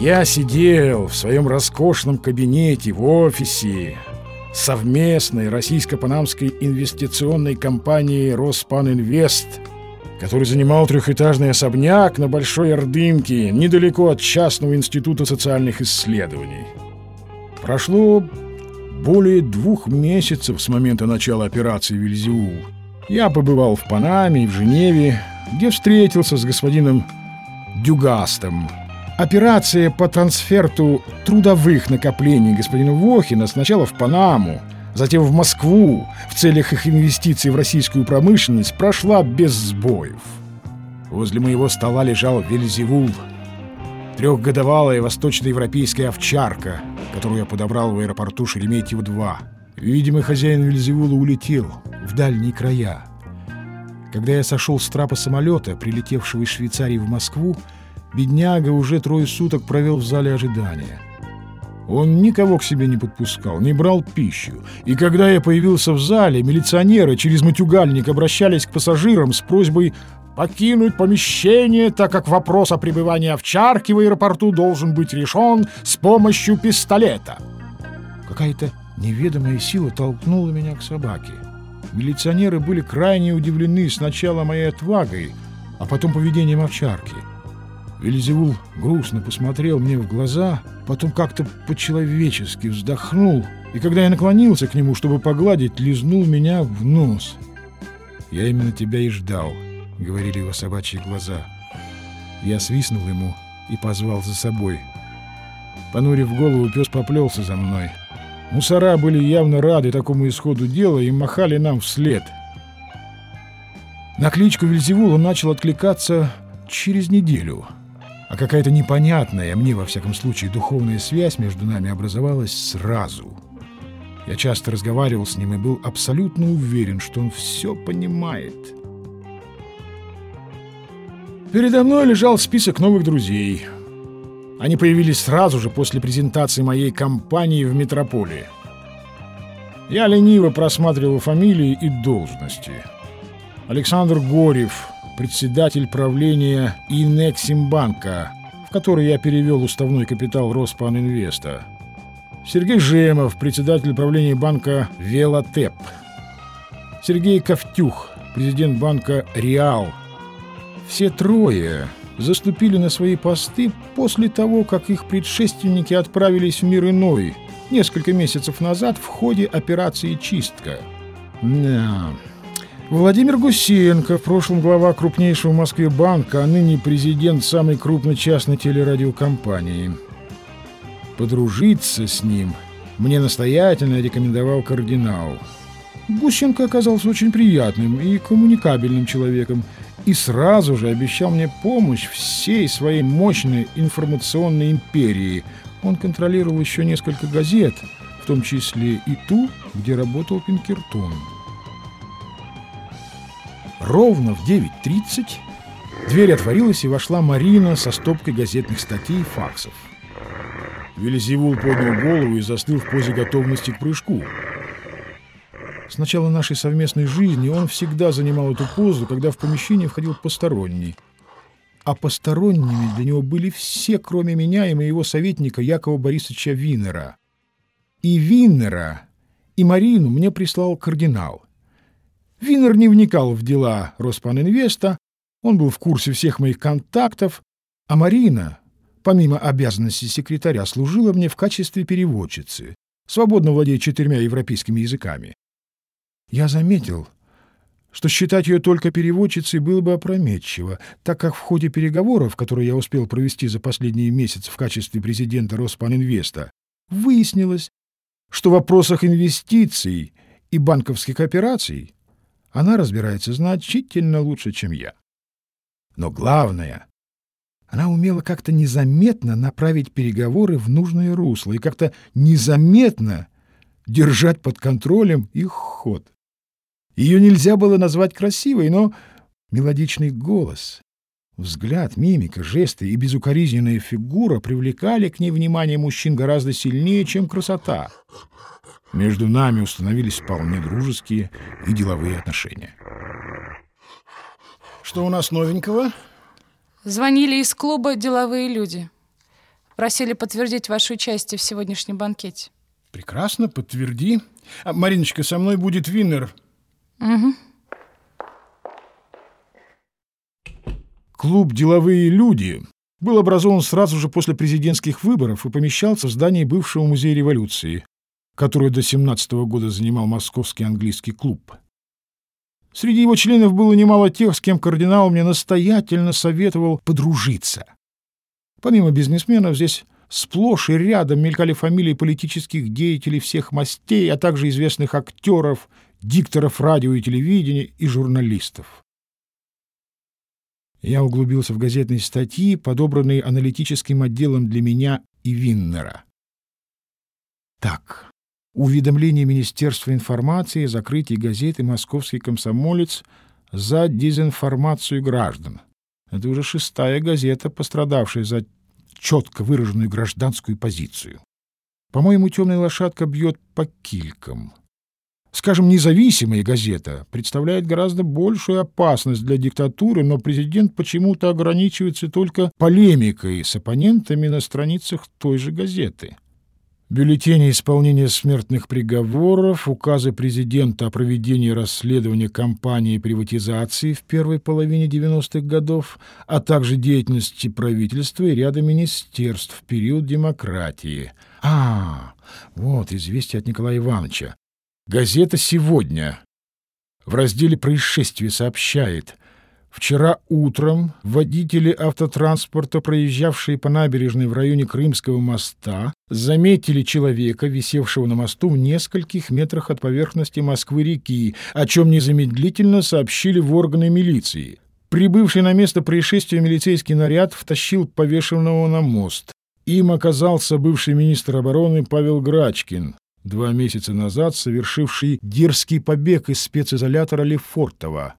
Я сидел в своем роскошном кабинете в офисе совместной российско-панамской инвестиционной компании «Роспанинвест», который занимал трехэтажный особняк на Большой Ордынке, недалеко от частного института социальных исследований. Прошло более двух месяцев с момента начала операции «Вильзиул». Я побывал в Панаме и в Женеве, где встретился с господином Дюгастом. Операция по трансферту трудовых накоплений господина Вохина сначала в Панаму, затем в Москву в целях их инвестиций в российскую промышленность прошла без сбоев. Возле моего стола лежал Вельзевул, трехгодовалая восточноевропейская овчарка, которую я подобрал в аэропорту Шереметьево-2. Видимо, хозяин Вельзевула улетел в дальние края. Когда я сошел с трапа самолета, прилетевшего из Швейцарии в Москву, бедняга уже трое суток провел в зале ожидания. Он никого к себе не подпускал, не брал пищу. И когда я появился в зале, милиционеры через матюгальник обращались к пассажирам с просьбой покинуть помещение, так как вопрос о пребывании овчарки в аэропорту должен быть решен с помощью пистолета. Какая-то неведомая сила толкнула меня к собаке. Милиционеры были крайне удивлены сначала моей отвагой, а потом поведением овчарки. Вельзевул грустно посмотрел мне в глаза, потом как-то по-человечески вздохнул, и когда я наклонился к нему, чтобы погладить, лизнул меня в нос. «Я именно тебя и ждал», — говорили его собачьи глаза. Я свистнул ему и позвал за собой. Понурив голову, пес поплелся за мной. Мусора были явно рады такому исходу дела и махали нам вслед. На кличку Вельзевул он начал откликаться через неделю — а какая-то непонятная, мне во всяком случае, духовная связь между нами образовалась сразу. Я часто разговаривал с ним и был абсолютно уверен, что он все понимает. Передо мной лежал список новых друзей. Они появились сразу же после презентации моей компании в метрополии. Я лениво просматривал фамилии и должности. Александр Горев, председатель правления Инексимбанка, в который я перевел уставной капитал Роспанинвеста. Сергей Жемов, председатель правления банка Велотеп. Сергей Ковтюх, президент банка Реал. Все трое заступили на свои посты после того, как их предшественники отправились в мир иной несколько месяцев назад в ходе операции «Чистка». Да, Владимир Гусенко, в прошлом глава крупнейшего в Москве банка, а ныне президент самой крупной частной телерадиокомпании. Подружиться с ним мне настоятельно рекомендовал кардинал. Гусенко оказался очень приятным и коммуникабельным человеком и сразу же обещал мне помощь всей своей мощной информационной империи. Он контролировал еще несколько газет, в том числе и ту, где работал Пинкертон. Ровно в 9.30 дверь отворилась и вошла Марина со стопкой газетных статей и факсов. Велизевул поднял голову и застыл в позе готовности к прыжку. С начала нашей совместной жизни он всегда занимал эту позу, когда в помещение входил посторонний. А посторонними для него были все, кроме меня и моего советника Якова Борисовича Виннера. И Виннера, и Марину мне прислал кардинал. Винер не вникал в дела Роспанинвеста, он был в курсе всех моих контактов, а Марина, помимо обязанностей секретаря, служила мне в качестве переводчицы, свободно владея четырьмя европейскими языками. Я заметил, что считать ее только переводчицей было бы опрометчиво, так как в ходе переговоров, которые я успел провести за последние месяцы в качестве президента Роспанинвеста, выяснилось, что в вопросах инвестиций и банковских операций она разбирается значительно лучше, чем я. Но главное, она умела как-то незаметно направить переговоры в нужное русло и как-то незаметно держать под контролем их ход. Ее нельзя было назвать красивой, но мелодичный голос, взгляд, мимика, жесты и безукоризненная фигура привлекали к ней внимание мужчин гораздо сильнее, чем красота. Между нами установились вполне дружеские и деловые отношения. Что у нас новенького? Звонили из клуба деловые люди. Просили подтвердить ваше участие в сегодняшнем банкете. Прекрасно, подтверди. А, Мариночка, со мной будет Виннер. Угу. Клуб «Деловые люди» был образован сразу же после президентских выборов и помещался в здании бывшего музея революции, который до 17 -го года занимал Московский английский клуб. Среди его членов было немало тех, с кем кардинал мне настоятельно советовал подружиться. Помимо бизнесменов здесь сплошь и рядом мелькали фамилии политических деятелей всех мастей, а также известных актеров, дикторов радио и телевидения и журналистов. Я углубился в газетные статьи, подобранные аналитическим отделом для меня и Виннера. Так, уведомление Министерства информации о закрытии газеты «Московский комсомолец» за дезинформацию граждан. Это уже шестая газета, пострадавшая за четко выраженную гражданскую позицию. По-моему, «Темная лошадка» бьет по килькам. Скажем, независимая газета представляет гораздо большую опасность для диктатуры, но президент почему-то ограничивается только полемикой с оппонентами на страницах той же газеты. Бюллетени исполнения смертных приговоров, указы президента о проведении расследования кампании приватизации в первой половине 90-х годов, а также деятельности правительства и ряда министерств в период демократии. А, вот известие от Николая Ивановича. Газета «Сегодня» в разделе «Происшествие» сообщает – Вчера утром водители автотранспорта, проезжавшие по набережной в районе Крымского моста, заметили человека, висевшего на мосту в нескольких метрах от поверхности Москвы-реки, о чем незамедлительно сообщили в органы милиции. Прибывший на место происшествия милицейский наряд втащил повешенного на мост. Им оказался бывший министр обороны Павел Грачкин, два месяца назад совершивший дерзкий побег из специзолятора Лефортово.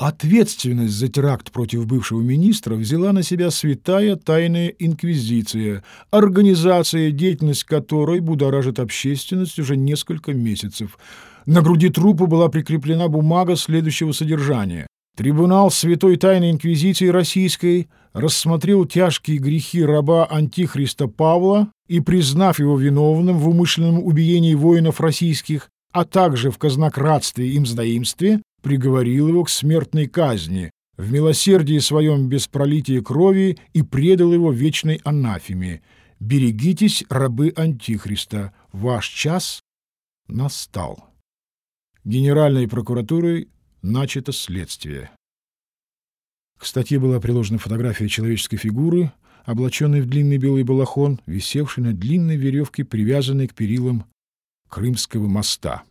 Ответственность за теракт против бывшего министра взяла на себя святая тайная инквизиция, организация, деятельность которой будоражит общественность уже несколько месяцев. На груди трупа была прикреплена бумага следующего содержания. Трибунал Святой Тайной Инквизиции Российской рассмотрел тяжкие грехи раба Антихриста Павла и, признав его виновным в умышленном убиении воинов российских, а также в казнократстве и мздоимстве, приговорил его к смертной казни в милосердии своем без пролития крови и предал его вечной анафеме. Берегитесь, рабы Антихриста, ваш час настал. Генеральной прокуратурой начато следствие. К статье была приложена фотография человеческой фигуры, облаченной в длинный белый балахон, висевшей на длинной веревке, привязанной к перилам Крымского моста.